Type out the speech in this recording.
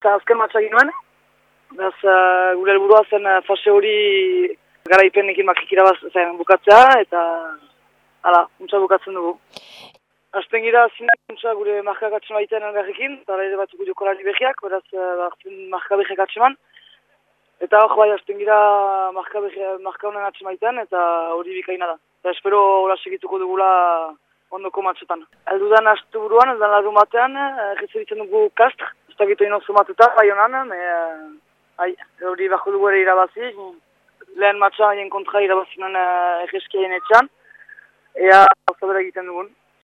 Eta azken matxa ginoen, Beraz, uh, gure helburua zen uh, fase hori garaipenekin makik irabaz zen bukatzea, eta hala, untsa bukatzen dugu. Azten gira, zinak untsa gure markak atxema baitean elgarrekin, eta ere batzuk jokolari behiak, beraz, uh, marka behiak atxeman. Eta hor, bai, azten gira marka, marka honen atxema eta hori bikaina da. Eta espero hola segituko dugula ondoko matxetan. Eldudan astu buruan, eldudan larun batean, uh, dugu kastr, ez da gitu ino zumatuta, bai honan, Hai, hori bako dugu ere irabazi, lehen matxa haien kontra irabazi nuen uh, etxan, ea zabera egiten dugun.